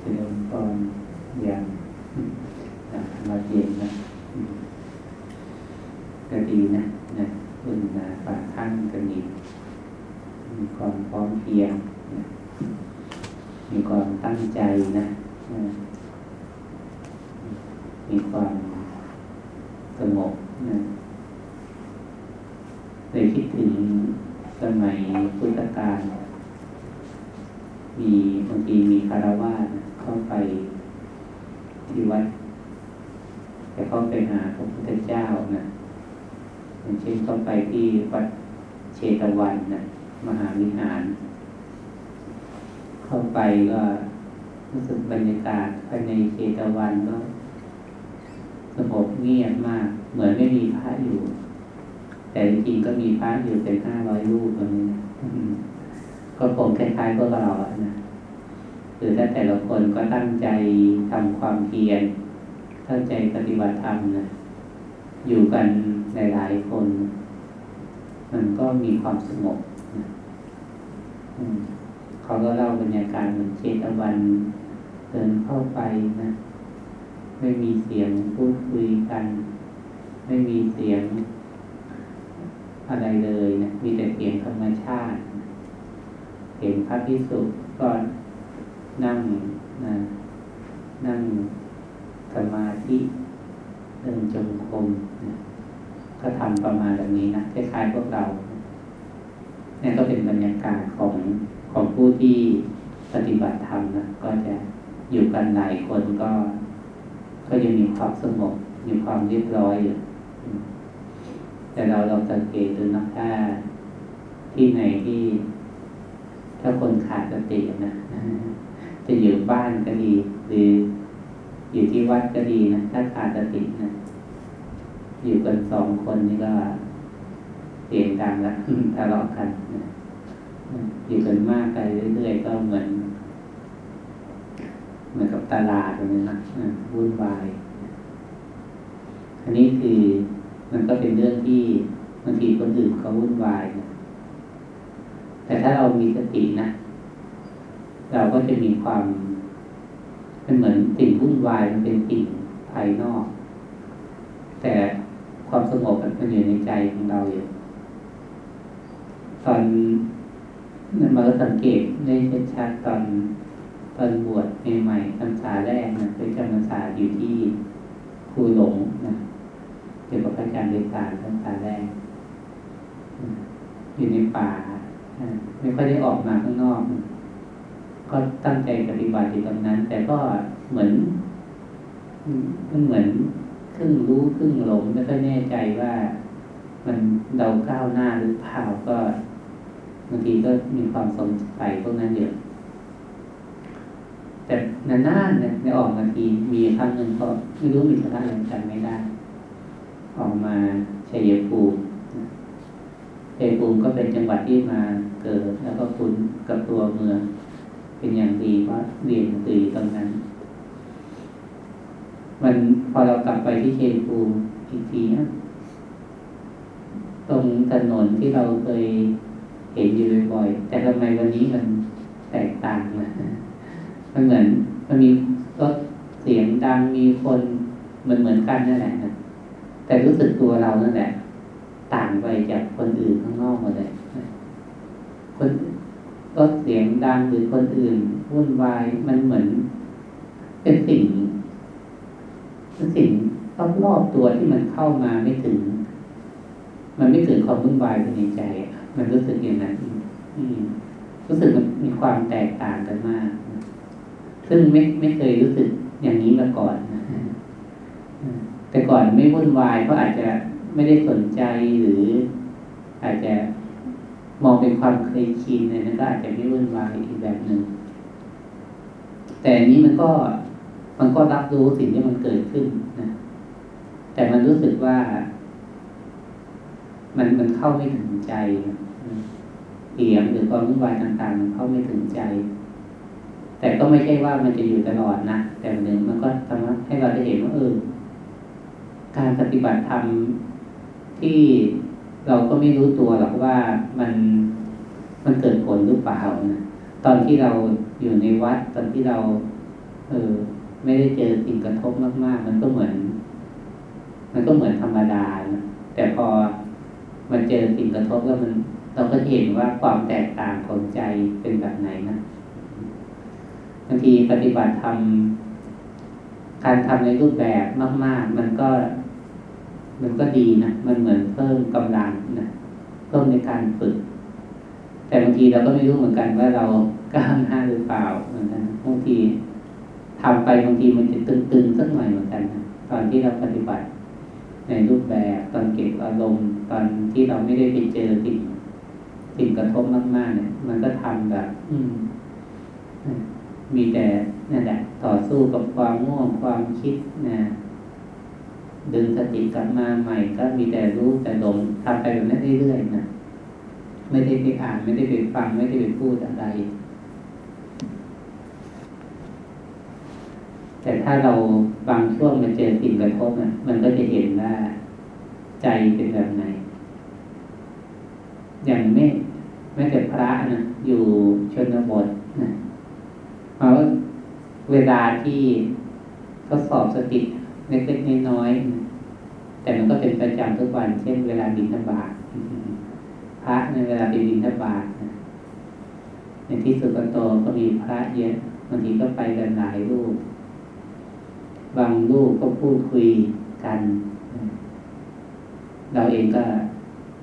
จะเริ่มตอนอย่างมาเย็นนะก็ดีนะนะคุณนาป่าท่านก็มีมีความพร้อมเพียงนะมีความตั้งใจนะ มีความสงบนะเลยคิดถึงสมัยพุทธกาลมีบาง ทีมีคารวาสเข้าไปที่วัดแต่เข้าไปหาพระพุทธเจ้านะอย่างเช่นเข้าไปที่วัดเชตวันนะมหาวิหาร เข้าไปก็รู้สึกบรรยากาศภายในเชตวันก็สงบเงียบมาก เหมือนไม่มีพระอยู่ แต่จริงก็มีพระอยู่เป็นห้าร้อยรูปแบบนี้นะก็คงคล้ายๆพวกเราอะนะ คือถ้าแต่ละคนก็ตั้งใจทำความเพียรตั้งใจปฏิบัติธรรมนะอยู่กันหลายๆคน มันก็มีความสงบนะเขาก็เล่าบรรยากาศเหมือนเชตวันเดินเข้าไปนะ ไม่มีเสียงพูดคุยกัน ไม่มีเสียงอะไรเลยนะมีแต่เสียงธรรมชาติเห็นพระพิสุก็ นั่งนะนั่งสมาธิเดินจงกรมนะก็ทำประมาณแบบนี้นะคล้ายๆพวกเรานี่ก็เป็นบรรยากาศของของผู้ที่ปฏิบัติธรรมนะก็จะอยู่กันหลายคนก็ ก็ยังมีความสงบมีความเรียบร้อยอยู่แต่เราเราสังเกตดูนะถ้าที่ไหนที่ ถ้าคนขาดสตินะ จะอยู่บ้านก็ดี หรืออยู่ที่วัดก็ดีนะถ้าขาดสตินะอยู่กันสองคนนี่ก็เสียงดังแล้วทะเลาะกันนะอยู่กันมากไปเรื่อยๆก็เหมือน เหมือนกับตลาดเลยนะวุ่นวาย อันนี้คือมันก็เป็นเรื่องที่บางทีคนอื่นเขาวุ่นวายนะแต่ถ้าเรามีสตินะ เราก็จะมีความ มันเหมือนสิ่งวุ่นวายมันเป็นสิ่งภายนอก แต่ความสงบมันอยู่ในใจของเราอยู่ตอนนั้นมาสังเกตได้ชัดตอนตอนบวชใหม่ๆพรรษาแรกนะเป็นจำพรรษาอยู่ที่ครูหลงนะเกี่ยวกับพระอาจารย์เดชาพรรษาแรกอยู่ในป่าไม่ค่อยได้ออกมาข้างนอก ก็ตั้งใจปฏิบัติอยู่ตรงนั้น แต่ก็เหมือนมันเหมือนครึ่งรู้ครึ่งหลงไม่ค่อยแน่ใจว่ามันเดาก้าวหน้าหรือเปล่าก็บางทีก็มีความสงสัยพวกนั้นเยอะแต่นานๆเนี่ยในออกมาทีมีครั้งหนึ่งก็ไม่รู้มีสถานอะไรจำไม่ได้ ออกมาชัยภูมิชัยภูมิก็เป็นจังหวัดที่มาเกิดแล้วก็คุ้นกับตัวเมือง เป็นอย่างดีเพราเรียนตีตรงนั้น มันพอเรากลับไปที่เชัยภูอีกทีนะตรงถนนที่เราเคยเห็นอยู่บ่อยๆแต่ทำไมวันนี้มันแตกต่างนะมันเหมือนมันมีรถเสียงดังมีคนเหมือนเหมือนกันนั่นแหละนะแต่รู้สึกตัวเรานั่นแหละ ต่างไปจากคนอื่นข้างนอกหมดเลยคน รถเสียงดังหรือคนอื่นวุ่นวายมันเหมือนเป็นสิ่งเป็นสิ่งรอบๆตัวที่มันเข้ามาไม่ถึง มันไม่เกิดความวุ่นวายภายในใจ มันรู้สึกอย่างนั้นรู้สึกมันมีความแตกต่างกันมาก ซึ่งไม่ไม่เคยรู้สึกอย่างนี้มาก่อนแต่ก่อนไม่วุ่นวายเพราะอาจจะไม่ได้สนใจหรือ อาจจะ มองเป็นความเคยชินเนี่ยนก็อาจจะไม่วุ่นวายอีกแบบหนึ่ง แต่นี้มันก็มันก็รับรู้สิ่งที่มันเกิดขึ้นนะ แต่มันรู้สึกว่า มันมันเข้าไม่ถึงใจเสียงหรือความวุ่นวายต่างๆ มันเข้าไม่ถึงใจ แต่ก็ไม่ใช่ว่ามันจะอยู่ตลอดนะแต่หนึ่งมันก็ทำให้เราได้เห็นว่าเออการปฏิบัติธรรมที่ เราก็ไม่รู้ตัวหรอกว่ามันมันเกิดผลหรือเปล่านะตอนที่เราอยู่ในวัดตอนที่เรา เออไม่ได้เจอสิ่งกระทบมาก ๆ มันก็เหมือน มันก็เหมือนธรรมดานะแต่พอมันเจอสิ่งกระทบแล้วมัน เราก็เห็นว่าความแตกต่างของใจเป็นแบบไหนนะบางทีปฏิบัติทำการทำในรูปแบบมาก ๆ มันก็ มันก็ดีนะ มันเหมือนเพิ่มกำลังนะเพิ่มในการฝึก แต่บางทีเราก็ไม่รู้เหมือนกันว่าเรากล้าหน้าหรือเปล่าเหมือนกันบางทีทำไปบางทีมันจะตึงๆสักหน่อยเหมือนกันนะตอนที่เราปฏิบัติ ในรูปแบบตอนเก็บอารมณ์ตอนที่เราไม่ได้ไปเจอสิ่งสิ่งกระทบมากๆเนี่ย มันก็ทำแบบ อืมมีแต่นั่นแหละต่อสู้กับความง่วงความคิดนะ ดึงสติกลับมาใหม่ก็มีแต่รู้แต่ลมทำไปแบบนั้นเรื่อยๆนะไม่ได้ไปอ่านไม่ได้ไปฟังไม่ได้ไปพูดอะไร แต่ถ้าเราบางช่วงมาเจอสิ่งกระทบนะมันก็จะเห็นว่าใจเป็นแบบไหน อย่างไม่ไม่แต่พระนะอยู่ชนบทนะเพราะเวลาที่ทดสอบสติ เล็กๆน้อยๆแต่มันก็เป็นประจำทุกวัน เช่นเวลาบินธบาตพระในเวลาไปบินธบาตในที่สุดโตก็มีพระเยอะบางทีก็ไปกันหลายรูป บางรูปก็พูดคุยกัน เราเองก็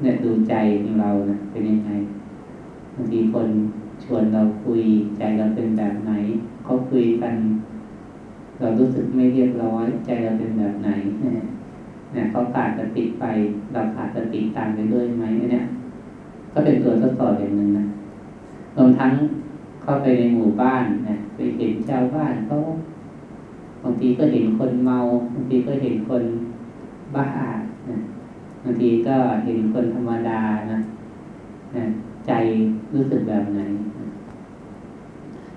เนี่ยดูใจของเรานะเป็นยังไงบางทีคนชวนเราคุยใจเราเป็นแบบไหนเขาคุยกัน เรารู้สึกไม่เรียบร้อย ใจเราเป็นแบบไหนเนี่ยเขาขาดสติไป เราขาดสติตามไปด้วยไหมเนี่ย ก็เป็นตัวทดสอบอย่างหนึ่งนะรวมทั้งเข้าไปในหมู่บ้านนะไปเห็นชาวบ้านเขาบางทีก็เห็นคนเมาบางทีก็เห็นคนบ้านะบางทีก็เห็นคนธรรมดานะนะใจรู้สึกแบบไหน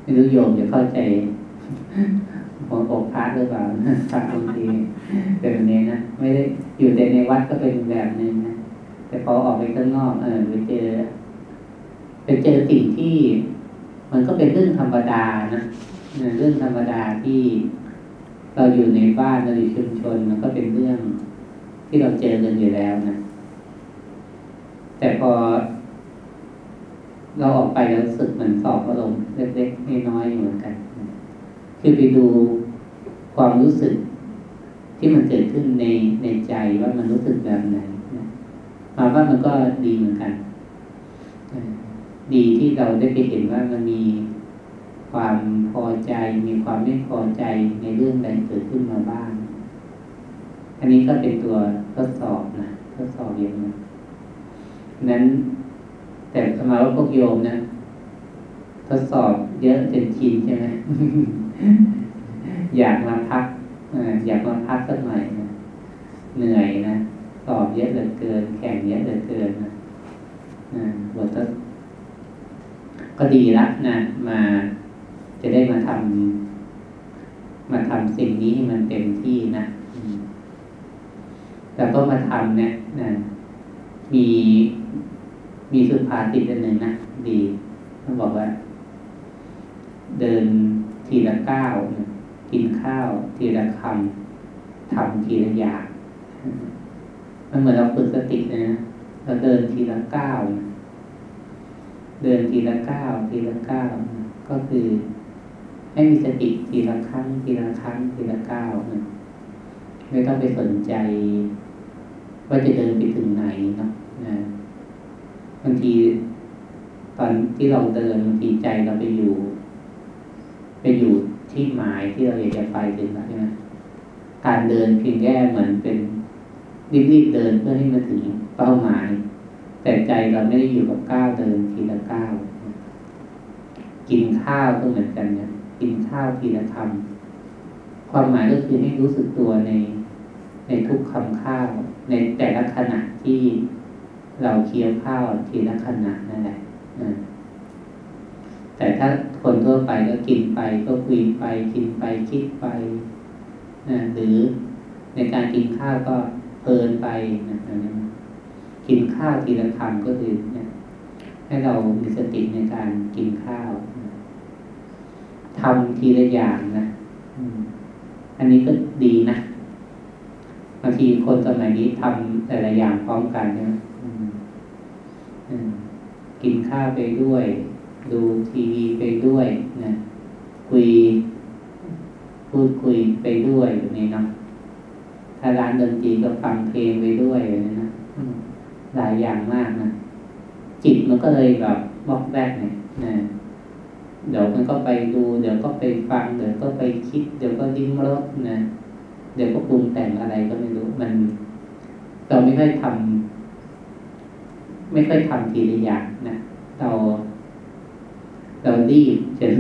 ไม่รู้โยมจะเข้าใจ หัวอกพระหรือเปล่าพระบางทีเป็นแบบนี้นะไม่ได้อยู่แต่ในวัดก็เป็นแบบนึงนะแต่พอออกไปข้างนอกเออไปเจอไปเจอสิ่งที่ มันก็เป็นเรื่องธรรมดานะเรื่องธรรมดาที่เราอยู่ในบ้านเราอยู่ชุมชนมันก็เป็นเรื่องที่เราเจอกันอยู่แล้วนะแต่พอ เราออกไปแล้วสึกเหมือนสอบอารมณ์เล็กๆน้อยๆเหมือนกัน คือไปดูความรู้สึกที่มันเกิดขึ้นในในใจว่ามันรู้สึกแบบไหนนะมาว่ามันก็ดีเหมือนกัน ดีที่เราได้ไปเห็นว่ามันมีความพอใจ มีความไม่พอใจในเรื่องใดเกิดขึ้นมาบ้าง อันนี้ก็เป็นตัวทดสอบนะทดสอบอย่างนึงนั้น แต่สมาว่าพวกโยมนะทดสอบเยอะจนชินใช่ไหม อยากมาพักอยากมาพักสักหน่อยนะเหนื่อยนะสอบเยอะเหลือเกิน แข่งเยอะเหลือเกินนะบทก็ดีละนะมาจะได้มาทำมาทำสิ่งนี้ให้มันเต็มที่นะแล้วก็มาทำเนี่ยนะมีมีสุภาษิตอันหนึ่งนะดีเขาบอกว่า เดิน ทีละก้าวกินข้าวทีละคำทำทีละอย่างมันเหมือนเราฝึกสตินะเราเดินทีละก้าวเดินทีละก้าวทีละก้าวก็คือให้มีสติทีละครั้ง ทีละครั้ง ทีละก้าวไม่ต้องไปสนใจ ว่าจะเดินไปถึงไหนเนาะนะบางทีตอนที่เราเดินบางทีใจเราไปอยู่ ไปอยู่ที่หมายที่เราอยากจะไปถึงใช่ไหมการเดินเพียงแค่เหมือนเป็นรีบๆเดินเพื่อให้มาถึงเป้าหมาย แต่ใจเราไม่ได้อยู่กับก้าวเดินทีละก้าวกินข้าวก็เหมือนกันนะกินข้าวทีละคำความหมายก็คือให้รู้สึกตัวในในทุกคำข้าวในแต่ละขณะที่เราเคี้ยวข้าวทีละขณะนั่นแหละ แต่ถ้าคนทั่วไปก็กินไปก็คุยไป กินไปคิดไปนะหรือในการกินข้าวก็เพลินไปนะกินข้าวทีละคำก็คือเนี่ยให้เรามีสติในการกินข้าวทำทีละอย่างนะอันนี้ก็ดีนะบางทีคนสมัยนี้ทำแต่ละอย่างพร้อมกันนะกินข้าวไปด้วย ดูทีวีไปด้วยนะคุยพูดคุยไปด้วยแบบนี้เนาะถ้าร้านดนตรีก็ฟังเพลงไปด้วยนะหลายอย่างมากนะจิตมันก็เลยแบบบอกแบกเนี่ยนะเดี๋ยวมันก็ไปดู เดี๋ยวก็ไปฟัง เดี๋ยวก็ไปคิด เดี๋ยวก็ดิ้มรสนะเดี๋ยวก็ปรุงแต่งอะไรก็ไม่รู้มันเราไม่ค่อยทำไม่ค่อยทำทีละอย่างนะเรา เราดีจน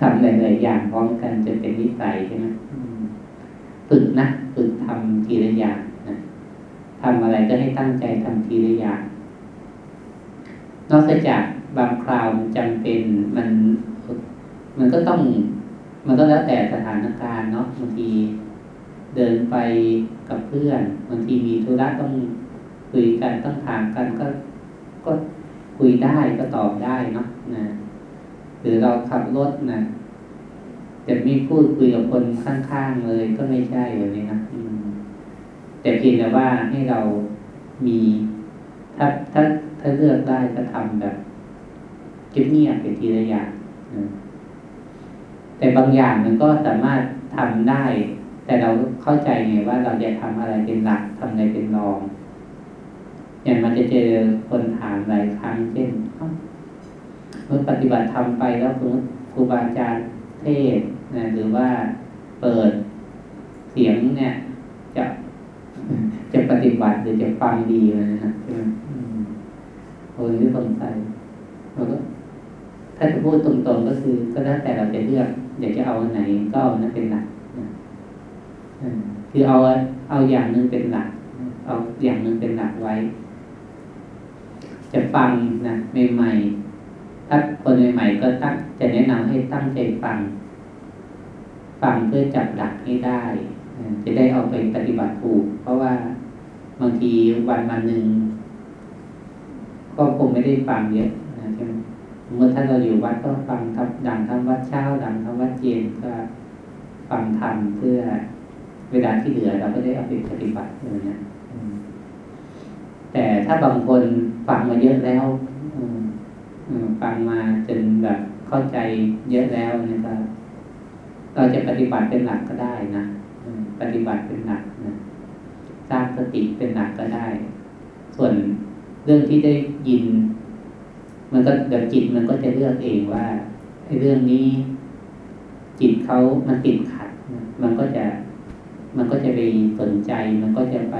ทำหลายๆอย่างพร้อมกันจะเป็นนิสัยใช่ไหมฝึกนะฝึกทำทีละอย่างนะทำอะไรก็ให้ตั้งใจทำทีละอย่าง นอกจากบางคราวจำเป็นมัน มันก็ต้อง มันก็แล้วแต่สถานการณ์เนาะบางทีเดินไปกับเพื่อนบางทีมีธุระต้องคุยกันต้องถามกันก็ก็คุยได้ก็ตอบได้เนาะนะ หรือเราขับรถนะจะไม่พูดคุยกับคนข้างๆเลยก็ไม่ใช่แบบนี้นะแต่เพียงแต่ว่าให้เรามีถ้าถ้าถ้าเลือกได้ก็ทำแบบเงียบๆไปทีละอย่างแต่บางอย่างมันก็สามารถทำได้ แต่เราเข้าใจไงว่าเราจะทำอะไรเป็นหลักทำอะไรเป็นรอง อย่างมันจะเจอคนถามหลายครั้งเช่น เมื่อปฏิบัติทำไปแล้วครูบาอาจารย์เทศนะหรือว่าเปิดเสียงเนี่ยจะจะปฏิบัติหรือจะฟังดีเลยนะใช่ไหมโอ้ยที่สงสัยเราก็ถ้าจะพูดตรงๆก็คือ ก็แล้วแต่เราจะเลือกอยากจะเอาไหนก็เอานั้นเป็นหลักคือเอาเอาอย่างนึงเป็นหลัก เอาอย่างนึงเป็นหลักไว้ จะฟังนะใหม่ๆ ถ้าคนใหม่ๆก็ตั้งจะแนะนำให้ตั้งใจฟัง ฟังเพื่อจับหลักให้ได้ จะได้เอาไปปฏิบัติถูก เพราะว่าบางทีวันวันหนึ่งก็คงไม่ได้ฟังเยอะนะใช่ไหมเมื่อถ้าเราอยู่วัดก็ฟังทับดังทำวัดเช้าดังทำวัดเย็นก็ฟังทำเพื่อเวลาที่เหลือเราก็ได้เอาไปปฏิบัติเลยนะแต่ถ้าบางคนฟังมาเยอะแล้ว ฟังมาจนแบบเข้าใจเยอะแล้วนะครับเราจะปฏิบัติเป็นหลักก็ได้นะปฏิบัติเป็นหลักนะสร้างสติเป็นหลักก็ได้ ส่วนเรื่องที่ได้ยิน มันก็เดี๋ยวจิตมันก็จะเลือกเองว่าไอ้เรื่องนี้ จิตเขามันติดขัดมันก็จะมันก็จะไปสนใจ มันก็จะไป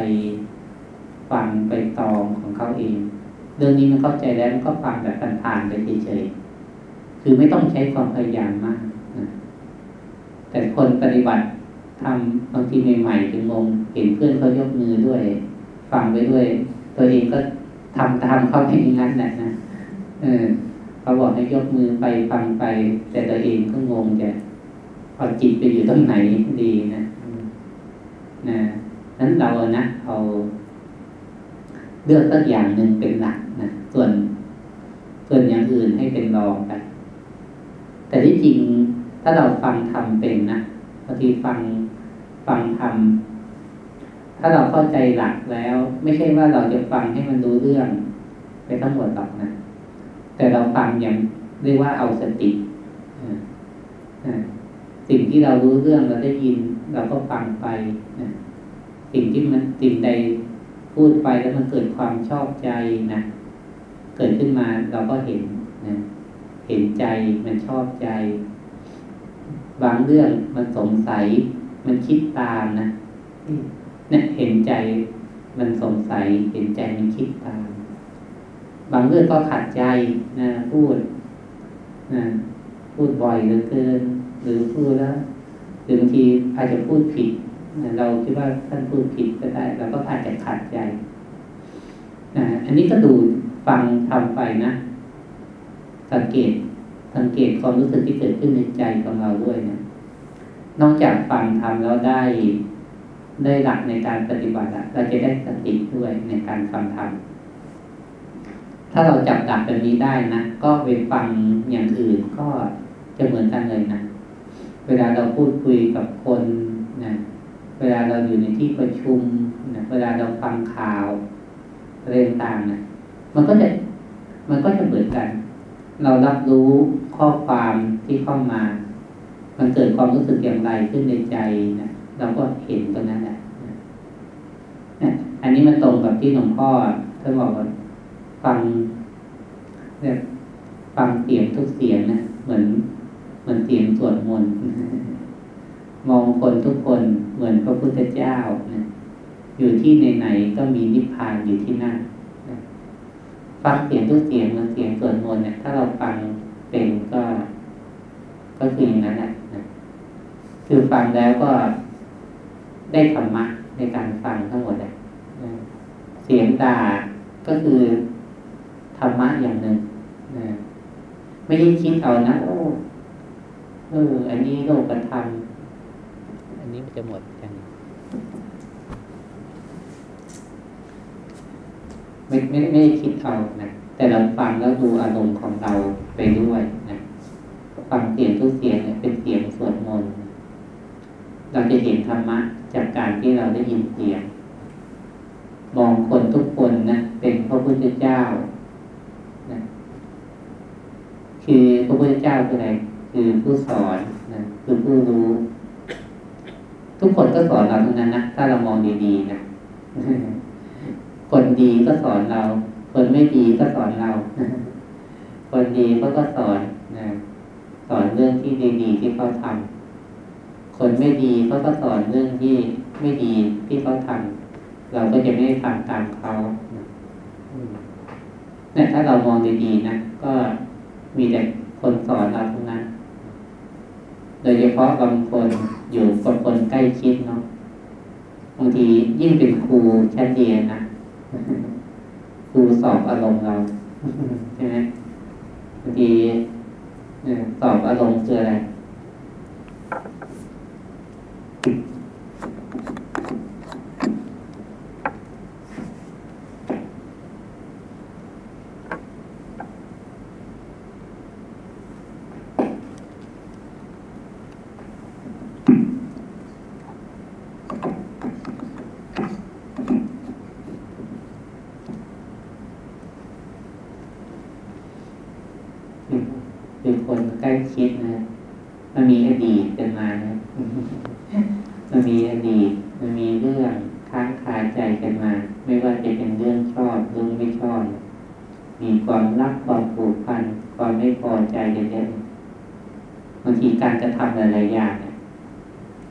ฟังไปตองของเขาเอง เรื่องนี้มันเข้าใจแล้วมันก็ฟังแบบผ่านๆไปเฉยๆคือไม่ต้องใช้ความพยายามมากนะแต่คนปฏิบัติทำบางทีใหม่ๆถึงงงเห็นเพื่อนเขายกมือด้วย ฟังไปด้วย ตัวเองก็ทำตามเขาเป็นอย่างนั้นแหละนะเออเขาบอกให้ยกมือไปฟังไป แต่ตัวเองก็งงจะเอาจิตไปอยู่ตรงไหนดีนะนะนั้นเรานะเอาเลือกสักอย่างหนึ่งเป็นหลัก ส่วนส่วนอย่างอื่นให้เป็นรองไป แต่ที่จริงถ้าเราฟังทำเป็นนะบางทีฟังฟังทำถ้าเราเข้าใจหลักแล้ว ไม่ใช่ว่าเราจะฟังให้มันรู้เรื่องไปทั้งหมดหรอกนะ แต่เราฟังอย่างเรียกว่าเอาสติสิ่งที่เรารู้เรื่องเราได้ยิน เราก็ฟังไปสิ่งที่มันสิ่งใดพูดไปแล้วมันเกิดความชอบใจนะ เกิดขึ้นมาเราก็เห็นนะเห็นใจมันชอบใจ บางเรื่องมันสงสัย มันคิดตามนะเนี่ยเห็นใจมันสงสัย เห็นใจมันคิดตาม บางเรื่องก็ขัดใจนะพูดนะพูดบ่อยเหลือเกิน หรือพูดแล้วหรือบางทีอาจจะพูดผิดเราคิดว่าท่านพูดผิดก็ได้เราก็อาจจะขัดใจนะอันนี้ก็ดู ฟังทำไปนะ สังเกต สังเกตความรู้สึกที่เกิดขึ้นในใจของเราด้วยนะ นอกจากฟังทำแล้วได้ได้หลักในการปฏิบัติเราจะได้สติด้วยในการฟังธรรมถ้าเราจับดับแบบนี้ได้นะก็ไปฟังอย่างอื่นก็จะเหมือนกันเลยนะ เวลาเราพูดคุยกับคนนะเวลาเราอยู่ในที่ประชุมนะเวลาเราฟังข่าวเรื่องต่างนะ มันก็จะมันก็จะเหมือนกัน เรารับรู้ข้อความที่เข้ามา มันเกิดความรู้สึกอย่างไรขึ้นในใจนะเราก็เห็นตรงนั้นแหละอันนี้มันตรงกับที่หลวงพ่อท่านบอกว่าฟังแบบฟังเสียงทุกเสียงนะเหมือนเหมือนเสียงสวดมนต์มองคนทุกคนเหมือนพระพุทธเจ้านะอยู่ที่ไหนๆก็มีนิพพานอยู่ที่นั่น ฟังเสียงทุกเสียงเหมือนเสียงส่วดมนเนี่ยถ้าเราฟังเป็นก็ ก็คืออย่างนั้นแหละนะคือฟังแล้วก็ได้ธรรมะในการฟังทั้งหมดเลยเสียงด่าก็คือธรรมะอย่างหนึ่งนะไม่ได้คิดเอานะโอ้เออ อันนี้โลกธรรมอันนี้มันจะหมดกัน ไม่ไม่ไม่ได้คิดเอานะแต่เราฟังแล้วดูอารมณ์ของเราไปด้วยนะฟังเสียงทุกเสียงเนี่ยเป็นเสียงสวดมนต์เราจะเห็นธรรมะจากการที่เราได้ยินเสียง มองคนทุกคนนะเป็นพระพุทธเจ้านะคือพระพุทธเจ้าคืออะไรคือผู้สอนนะคือผู้รู้ ทุกคนก็สอนเราทั้งนั้นนะถ้าเรามองดีๆนะ คนดีก็สอนเรา คนไม่ดีก็สอนเรา คนดีเขาก็สอนนะสอนเรื่องที่ดีๆที่เขาทำคนไม่ดีเขาก็สอนเรื่องที่ไม่ดีที่เขาทำเราก็จะไม่ทำตามเขาเนี่ยถ้าเรามองดีๆนะก็มีแต่คนสอนเราทั้งนั้นโดยเฉพาะบางคนอยู่กับคนใกล้ชิดเนาะบางทียิ่งเป็นครูชั้นเรียนนะ ครูสอบอารมณ์เราใช่ไหมบางทีสอบอารมณ์คืออะไร คือคนใกล้ชิดนะ มันมีอดีตกันมานะมันมีอดีต มันมีเรื่องค้างคาใจกันมา ไม่ว่าจะเป็นเรื่องชอบเรื่องไม่ชอบ มีความรักความผูกพัน ความไม่พอใจกันเยอะบางทีการกระทำหลายๆอย่างเนี่ย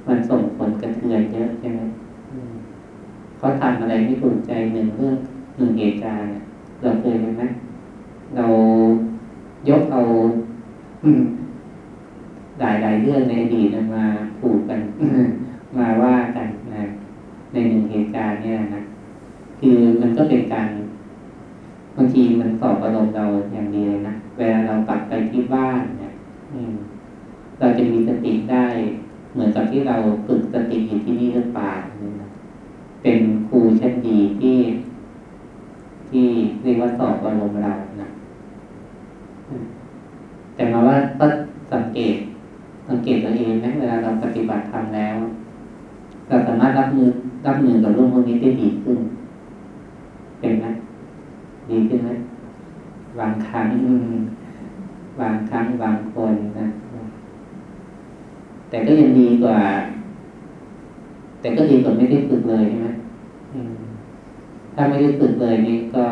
มันส่งผลกระเทือนเยอะใช่ไหมเขาทำอะไรไม่ถูกใจหนึ่งเรื่องหนึ่งเหตุการณ์เราเคยไหมเรา ยกเอา หลายหลายเรื่องในอดีตมาผูกกัน มาว่ากันนะในหนึ่งเหตุการณ์เนี่ยนะคือมันก็เป็นการบางทีมันสอบอารมณ์เราอย่างดีเลยนะเวลาเรากลับไปที่บ้านเนี่ยเราจะมีสติได้เหมือนกับที่เราฝึกสติอยู่ที่นี่หรือเปล่าเป็นครูชั้นดีที่ ที่เรียกว่าสอบอารมณ์เรานะแต่มาว่าก็สังเกต สังเกตตัวเองนะเวลาเราปฏิบัติทำแล้ว เราสา มือรับมือกับเรื่องพวกนี้ได้ดีขึ้น เป็นไหมดีขึ้นไหมบางครั้งบางครั้งบางคนนะแต่ก็ยังดีกว่า แต่ก็ดีกว่าไม่ได้ฝึกเลยใช่ไหมถ้าไม่ได้ฝึกเลยนี่ก็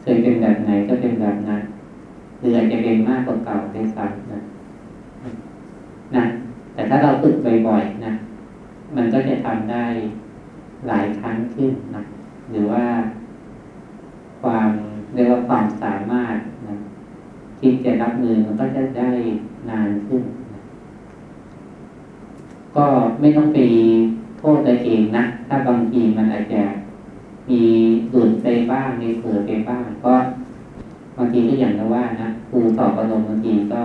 เคยเป็นแบบไหนก็เป็นแบบนั้นหรืออาจจะเป็นมากกว่าเก่าในซ้ำนะนะ แต่ถ้าเราฝึกบ่อยๆนะ มันก็จะทำได้หลายครั้งขึ้นนะหรือว่าความเรียกว่าความสามารถนะที่จะรับมือมันก็จะได้นานขึ้นนะก็ไม่ต้องไปโทษตัวเองนะ ถ้าบางทีมันอาจจะมีหลุดไปบ้างมีเผลอไปบ้าง ก็บางทีก็อย่างว่านะครูสอบอารมณ์บางทีก็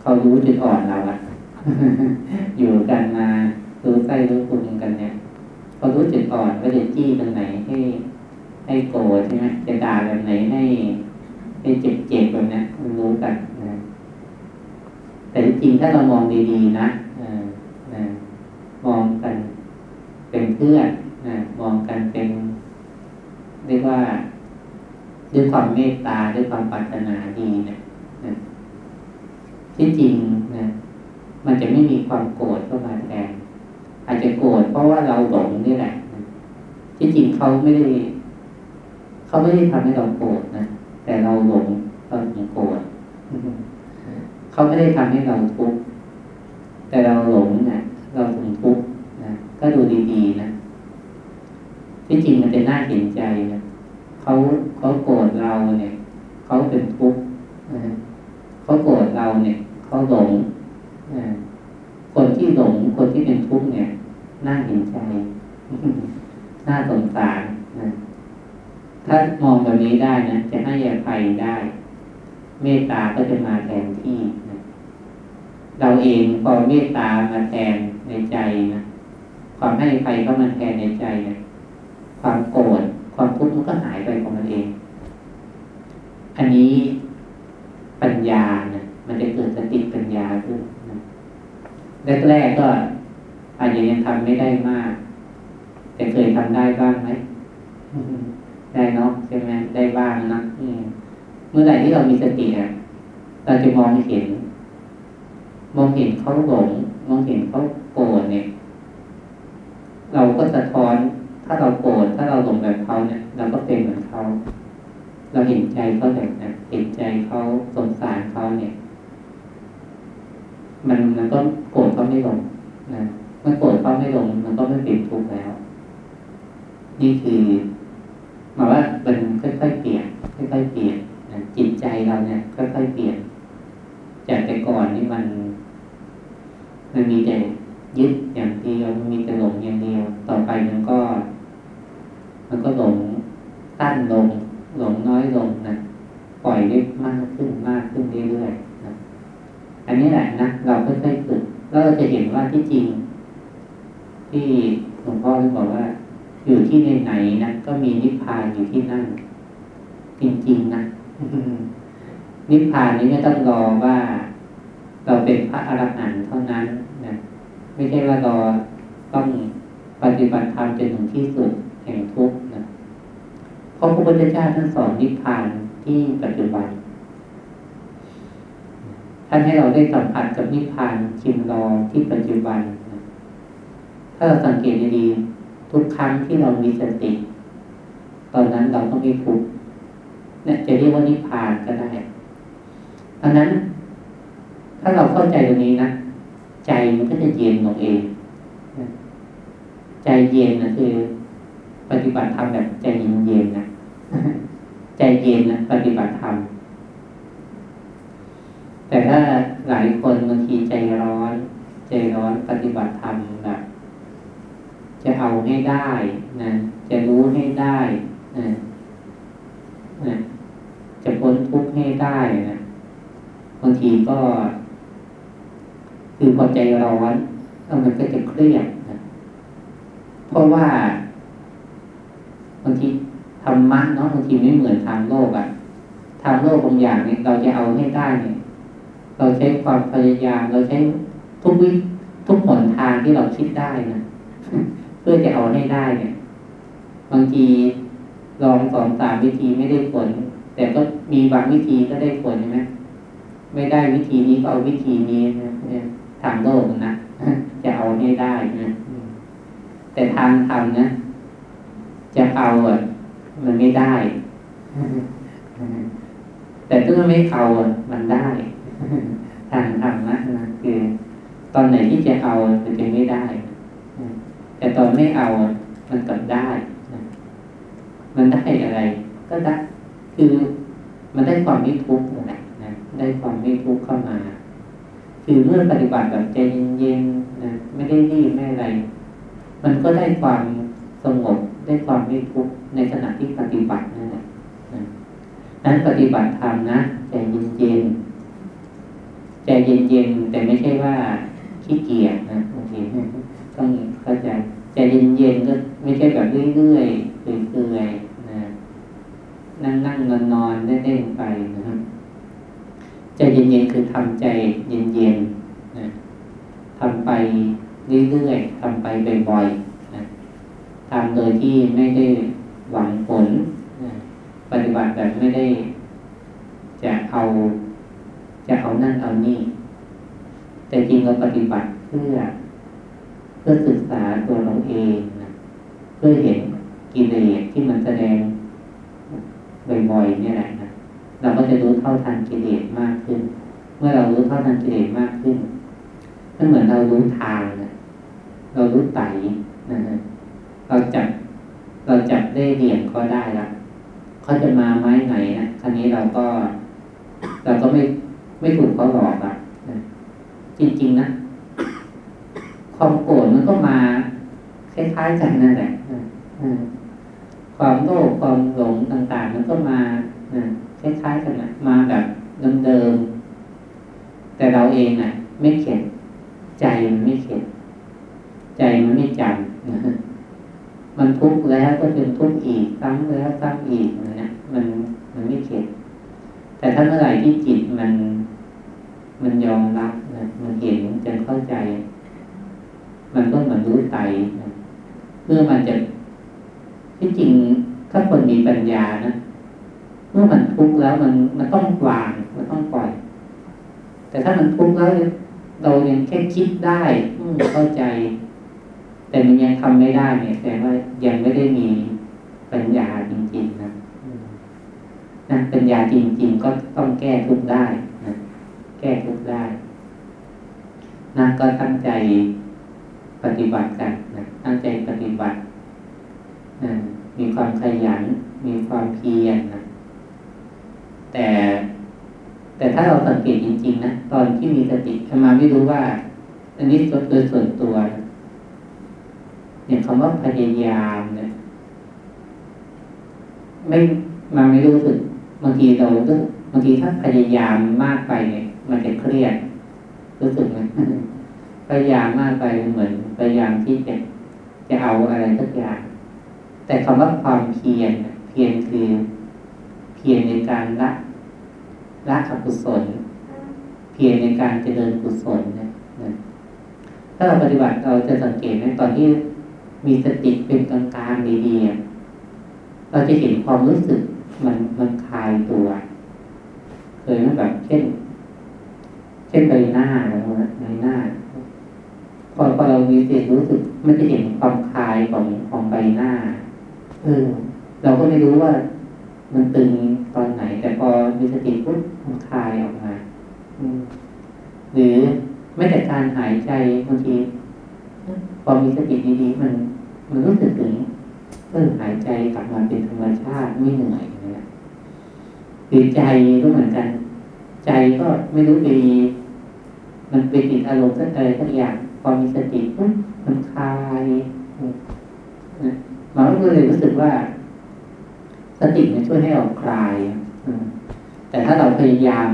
เขารู้จุดอ่อนเราอะอยู่กันมา รู้ใกล้รู้คุมกันเนี่ยเขารู้จุดอ่อนก็จะจี้ตรงไหนให้ให้โกรธใช่ไหมจะด่าแบบไหนให้ให้เจ็บเจ็บแบบนี้มันรู้กันนะแต่จริงถ้าเรามองดีๆนะมองกันเป็นเพื่อนมองกันเป็นเรียกว่าด้วยความเมตตาด้วยความปรารถนาดีนะที่จริงนะมันจะไม่มีความโกรธเข้ามาแทน อาจจะโกรธเพราะว่าเราหลงนี่แหละที่จริงเขาไม่ได้เขาไม่ได้ทำให้เราโกรธนะแต่เราหลงเราถึงโกรธเขาไม่ได้ทำให้เราทุกข์แต่เราหลงนะเราถึงทุกข์นะก็ดูดีๆนะที่จริงมันจะน่าเห็นใจนะเขาเขาโกรธเราเนี่ยเขาเป็นทุกข์เขาโกรธเราเนี่ยเขาหลง คนที่หลงคนที่เป็นทุกข์เนี่ยน่าเห็นใจ น่าสงสารนะ ถ้ามองแบบนี้ได้นะจะให้อภัยได้ เมตตาก็จะมาแทนที่นะเราเองพอเมตตามาแทนในใจนะความให้อภัยก็มาแทนในใจนะความโกรธความทุกข์มันก็หายไปของมันเอง อันนี้ปัญญานะมันจะเกิดสติปัญญาขึ้น แรกๆก็อาจจะยังทำไม่ได้มาก แต่เคยทำได้บ้างไหมได้เนาะใช่ไหมได้บ้างนะเมื่อไหร่ที่เรามีสติอะเราจะมองเห็น มองเห็นเขาหลงมองเห็นเขาโกรธเนี่ย เราก็สะท้อนถ้าเราโกรธถ้าเราหลงแบบเขาเนี่ยเราก็เป็นเหมือนเขา เราเห็นใจเขาแบบนั้นเห็นใจเขาสงสารเขาเนี่ย มันมันก็โกรธเขาไม่ลงนะมันโกรธเขาไม่ลง มันก็ไม่เป็นทุกข์แล้ว นี่คือหมายว่ามันค่อยๆเปลี่ยนค่อยๆเปลี่ยนนะจิตใจเราเนี่ยค่อยๆเปลี่ยน จากแต่ก่อนนี่มัน มันมีแต่ยึดอย่างเดียวมันมีแต่หลงอย่างเดียว ต่อไปมันก็ มันก็หลงตั้นลง หลงน้อยลงนะปล่อยได้มากขึ้นมากขึ้นเรื่อยๆ อันนี้แหละนะเราค่อยๆฝึกแล้วเราจะเห็นว่าที่จริง ที่หลวงพ่อท่านบอกว่า อยู่ที่ไหนๆนะก็มีนิพพานอยู่ที่นั่น จริงๆนะนิพพานนี้ไม่ต้องรอว่า เราเป็นพระอรหันต์เท่านั้นนะไม่ใช่ว่ารอต้องปฏิบัติธรรมจนถึงที่สุดแห่งทุกข์นะเพราะพระพุทธเจ้าท่านสอนนิพพานที่ปัจจุบัน ท่านให้เราได้สัมผัสกับนิพพานชิมลองที่ปัจจุบัน ถ้าเราสังเกตดีๆทุกครั้งที่เรามีสติ ตอนนั้นเราต้องม่ทุกเนี่ยจะเรียกว่านิพพานก็ได้อันนั้น ถ้าเราเข้าใจตรงนี้นะใจมันก็จะเย็นลงเองใจเย็นนะคือ ปฏิบัติธรรมแบบใจเย็นเย็นนะใจเย็นนะปฏิบัติธรรม แต่ถ้าหลายคนบางทีใจร้อน ใจร้อนปฏิบัติธรรมแบบจะเอาให้ได้นะจะรู้ให้ได้นะนะจะพ้นทุกข์ให้ได้นะบางทีก็ คือพอใจร้อนมันก็จะเครียดนะเพราะว่าบางทีธรรมะเนาะบางทีไม่เหมือนทางโลกอะ่ะทางโลกบางอย่างเนี่ยเราจะเอาให้ได้เนี่ย เราใช้ความพยายาม เราใช้ทุกวิทุกหนทางที่เราคิดได้นะเพื่อจะเอาให้ได้เนี่ย บางทีลองสองสามวิธีไม่ได้ผล แต่ก็มีบางวิธีก็ได้ผลใช่ไหมไม่ได้วิธีนี้ก็เอาวิธีนี้นะทางโลกนะจะเอาให้ได้นะแต่ทางธรรมนะจะเอาอะมันไม่ได้ แต่ถ้าไม่เอาอะมันได้ ทางธรรมะนะคือ ตอนไหนที่จะเอามันจะไม่ได้ แต่ตอนไม่เอามันกลับได้ มันได้อะไร ก็ได้คือมันได้ความไม่ทุกข์แหละนะได้ความไม่ทุกข์เข้ามา คือเมื่อปฏิบัติแบบใจเย็นๆนะไม่ได้รีบไม่อะไร มันก็ได้ความสงบได้ความไม่ทุกข์ในขณะที่ปฏิบัตินั่นแหละนั้นปฏิบัติธรรมนะใจเย็นๆ ใจเย็นๆแต่ไม่ใช่ว่าขี้เกียจนะโอเคต้องเข้าใจใจเย็นๆก็ไม่ใช่แบบเรื่อยๆเปื่อยๆนะนั่งนั่งนอนนอนได้ๆไปนะครับใจเย็นๆคือทำใจเย็นๆนะทำไปเรื่อยๆทำไปบ่อยๆนะทำโดยที่ไม่ได้หวังผลนะปฏิบัติแบบไม่ได้จะเอา จะเอานั่นเอานี่แต่จริงเราปฏิบัติเพื่อ เพื่อศึกษาตัวเราเองนะเพื่อเห็นกิเลสที่มันแสดงบ่อยๆนี่แหละนะเราก็จะรู้เท่าทันกิเลสมากขึ้น เมื่อเรารู้เท่าทันกิเลสมากขึ้นมันเหมือนเรารู้ทางนะเรารู้ไตนะฮะเราจับเราจับได้เหลี่ยมก็ได้ละเขาจะมาไม้ไหนนะครั้นี้เราก็ เราก็ไม่ ไม่ถูกเขาหลอกอะจริง ๆ นะความโกรธมันก็มาคล้ายๆกันนั่นแหละความโลภความหลงต่าง ๆ มันก็มาคล้ายๆกันนะมาแบบเดิมๆแต่เราเองนะไม่เข็ดใจมันไม่เข็ดใจมันไม่จำมันทุกข์แล้วก็จนทุกข์อีกซ้ำแล้วซ้ำอีกนะมันมันไม่เข็ดแต่ถ้าเมื่อไหร่ที่จิตมัน มันยอมรับนะมันเห็นจนเข้าใจ มันก็เหมือนรู้ใจนะเมื่อมันจะที่จริงถ้าคนมีปัญญานะเมื่อมันทุกข์แล้วมันมันต้องวาง มันต้องปล่อย แต่ถ้ามันทุกข์แล้วเรายังแค่คิดได้เข้าใจ แต่มันยังทำไม่ได้เนี่ยแสดงว่ายังไม่ได้มีปัญญาจริง ๆ นะนะปัญญาจริง ๆ ก็ต้องแก้ทุกข์ได้ แก้ทุกได้นะก็ตั้งใจปฏิบัติกันนะตั้งใจปฏิบัตินะมีความขยัน มีความเพียรนะแต่ แต่ถ้าเราสังเกตจริง ๆ นะตอนที่มีสติขมาไม่รู้ว่า อันนี้โดยส่วนตัวเนี่ยคำว่าพยายามเนี่ยไม่มาไม่รู้สึกบางทีเราบางทีถ้าพยายามมากไปเนี่ย มันจะเครียดรู้สึกไหมพยายามมากไปเหมือนพยายามที่จะจะเอาอะไรสักอย่าง แต่คำว่าความเพียรเพียรคือ เพียรในการละละอกุศล เพียรในการเจริญกุศลนะถ้าเราปฏิบัติเราจะสังเกตไหมตอนที่มีสติเป็นกลางๆดีๆเราจะเห็นความรู้สึกมันมันคลายตัว เคยไหมแบบเช่น เช่นใบหน้าอะไรพวกนั้นใบหน้าพอพอเรามีสติรู้สึก มันจะเห็นความคลายของของใบหน้าเออเราก็ไม่รู้ว่า มันตึงตอนไหน แต่พอมีสติปุ๊บมันคลายออกมาหรือไม่แต่การหายใจบางทีพอมีสติดีๆมัน มันรู้สึกถึงเออหายใจกลับมาเป็นธรรมชาติไม่เหนื่อยนะหรือใจก็เหมือนกัน ใจก็ไม่รู้ดี มันไปติดอารมณ์สักอะไรสักอย่างพอมีสติปุ๊บมันคลายนะมันก็เลยรู้สึกว่า สติมันช่วยให้เราคลายแต่ถ้าเราพยายาม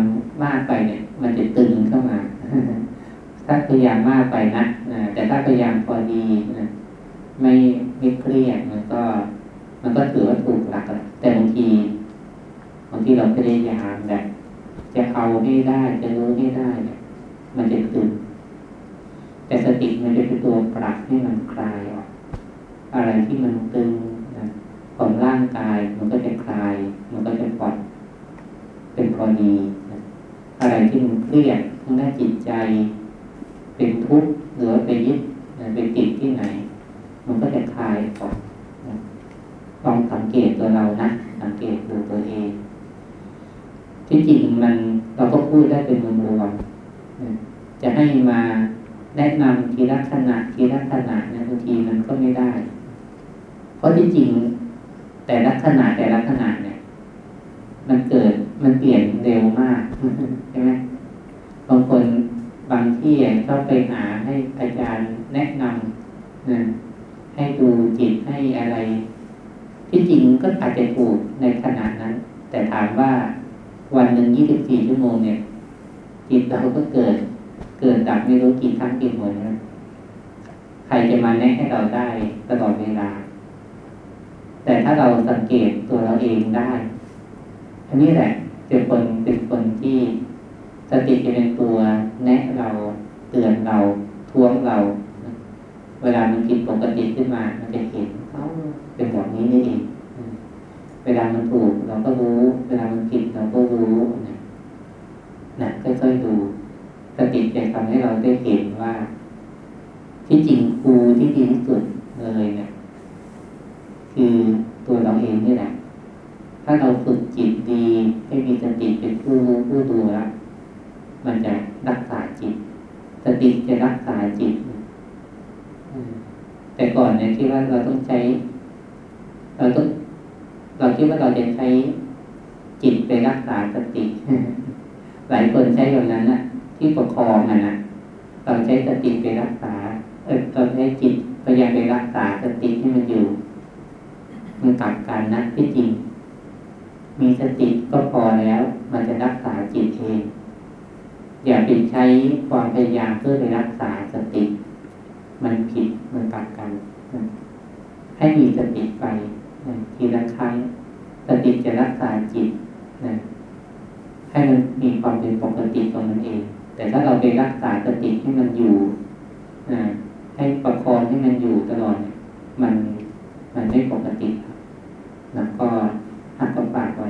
มากไปเนี่ย มันจะตึงเข้ามา ถ้าพยายามมากไปนะแต่ถ้าพยายามพอดีนะไม่ไม่เครียดมันก็ มันก็ถือว่าถูกหลักแหละแต่บางทีบางทีเราพยายามแบบจะเอาให้ได้จะรู้ให้ได้เนี่ย มันจะตึงแต่สติมันจะเป็นตัวปรับให้มันคลายออกอะไรที่มันตึงนะของร่างกายมันก็จะคลาย มันก็จะปลอดเป็นพอดีนะอะไรที่มันเครียดทางด้านจิตใจ เป็นทุกข์หรือไปยึดไปติดที่ไหน มันก็จะคลายออกลองสังเกตตัวเรานะสังเกตดูตัวเองที่จริงมันเราก็พูดได้เป็นรวมๆ จะให้มาแนะนำทีละขณะทีละขณะนะบางทีมันก็ไม่ได้ เพราะที่จริงแต่ละขณะแต่ละขณะเนี่ย มันเกิดมันเปลี่ยนเร็วมากใช่ไหมบางคนบางที่ชอบไปหาให้อาจารย์แนะนำนะให้ดูจิตให้อะไร ที่จริงก็อาจจะถูกในขณะนั้น แต่ถามว่าวันหนึ่งยี่สิบสี่ชั่วโมงเนี่ย จิตเราก็เกิด กิดดับไม่รู้กี่ครั้งกี่หนนะใครจะมาแนะให้เราได้ตลอดเวลา แต่ถ้าเราสังเกตตัวเราเองได้ อันนี้แหละเป็นคนเป็นคนที่ติจะเป็นตัวแนะเราเตือนเราท้วงเรา เวลามันผิดปกติขึ้นมา มันจะเห็นเอ้าเป็นแบบนี้นี่เองเวลามันถูกเราก็รู้ เวลามันผิดเราก็รู้นะนะค่อยๆดู สติจะทำให้เราได้เห็นว่า ที่จริงครูที่ดีที่สุดเลยเนะี่ยคือตัวเราเองนี่แหละ ถ้าเราฝึกจิตดีให้มีสติเป็นผู้รู้ผู้ดูแล้วมันจะรักษาจิต สติจะรักษาจิต แต่ก่อนเนี่ยคิดว่าเราต้องใช้ เราต้องเราคิดว่าเราจะใช้จิตไปรักษาสติ หลายคนใช้แบบนั้นนะ ที่ประคองอะนะเราใช้สติไปรักษาเออเราใช้จิตพยายามไปรักษาสติที่มันอยู่ มันกลับกันนะที่จริง มีสติก็พอแล้ว มันจะรักษาจิตเองอย่าไปใช้ความพยายามเพื่อไปรักษาสติ มันผิดมันกลับกัน ให้มีสติไปทีละครั้งสติจะรักษาจิตนะให้มันมีความเป็นปกติตรงนั้นเอง แต่ถ้าเราไปรักษาสติให้มันอยู่ให้ประคองให้มันอยู่ตลอดมันมันไม่ปกติแล้วก็หักตบปากไว้